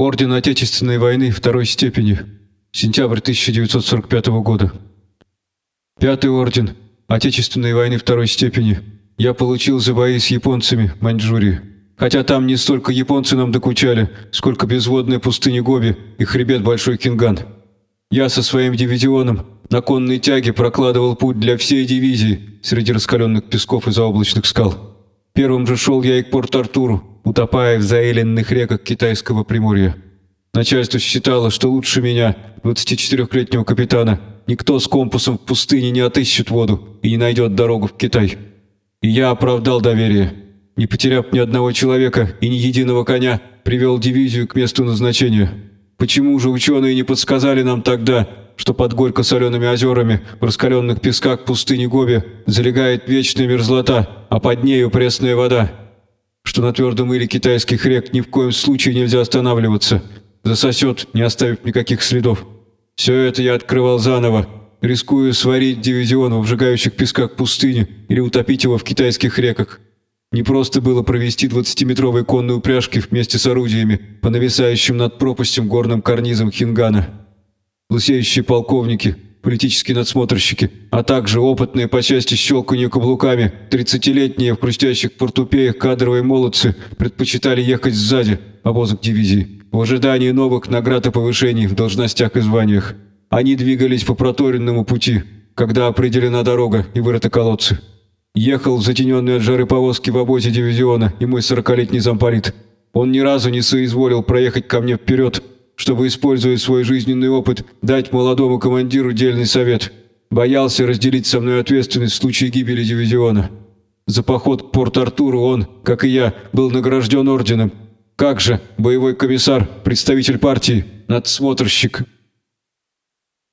Орден Отечественной войны второй степени. Сентябрь 1945 года. Пятый орден Отечественной войны второй степени. Я получил за бои с японцами в Маньчжурии. Хотя там не столько японцы нам докучали, сколько безводная пустыня Гоби и хребет Большой Кинган. Я со своим дивизионом на конной тяге прокладывал путь для всей дивизии среди раскаленных песков и заоблачных скал. Первым же шел я и к Порт-Артуру, утопая в заэленных реках китайского Приморья. Начальство считало, что лучше меня, 24-летнего капитана, никто с компасом в пустыне не отыщет воду и не найдет дорогу в Китай. И я оправдал доверие. Не потеряв ни одного человека и ни единого коня, привел дивизию к месту назначения. Почему же ученые не подсказали нам тогда, что под горько-солеными озерами в раскаленных песках пустыни Гоби залегает вечная мерзлота, а под нею пресная вода? Что на твердом иле китайских рек ни в коем случае нельзя останавливаться, засосет, не оставив никаких следов. Все это я открывал заново, рискуя сварить дивизион в обжигающих песках пустыни или утопить его в китайских реках. Не просто было провести 20-метровые конные упряжки вместе с орудиями по нависающим над пропастью горным карнизам Хингана. Лысеющие полковники, политические надсмотрщики, а также опытные по части щелканья каблуками, 30-летние в хрустящих портупеях кадровые молодцы предпочитали ехать сзади обозок дивизии в ожидании новых наград и повышений в должностях и званиях. Они двигались по проторенному пути, когда определена дорога и вырыты колодцы. Ехал в затененной от жары повозки в обозе дивизиона и мой сорокалетний замполит. Он ни разу не соизволил проехать ко мне вперед, чтобы, используя свой жизненный опыт, дать молодому командиру дельный совет. Боялся разделить со мной ответственность в случае гибели дивизиона. За поход к Порт-Артуру он, как и я, был награжден орденом. Как же, боевой комиссар, представитель партии, надсмотрщик –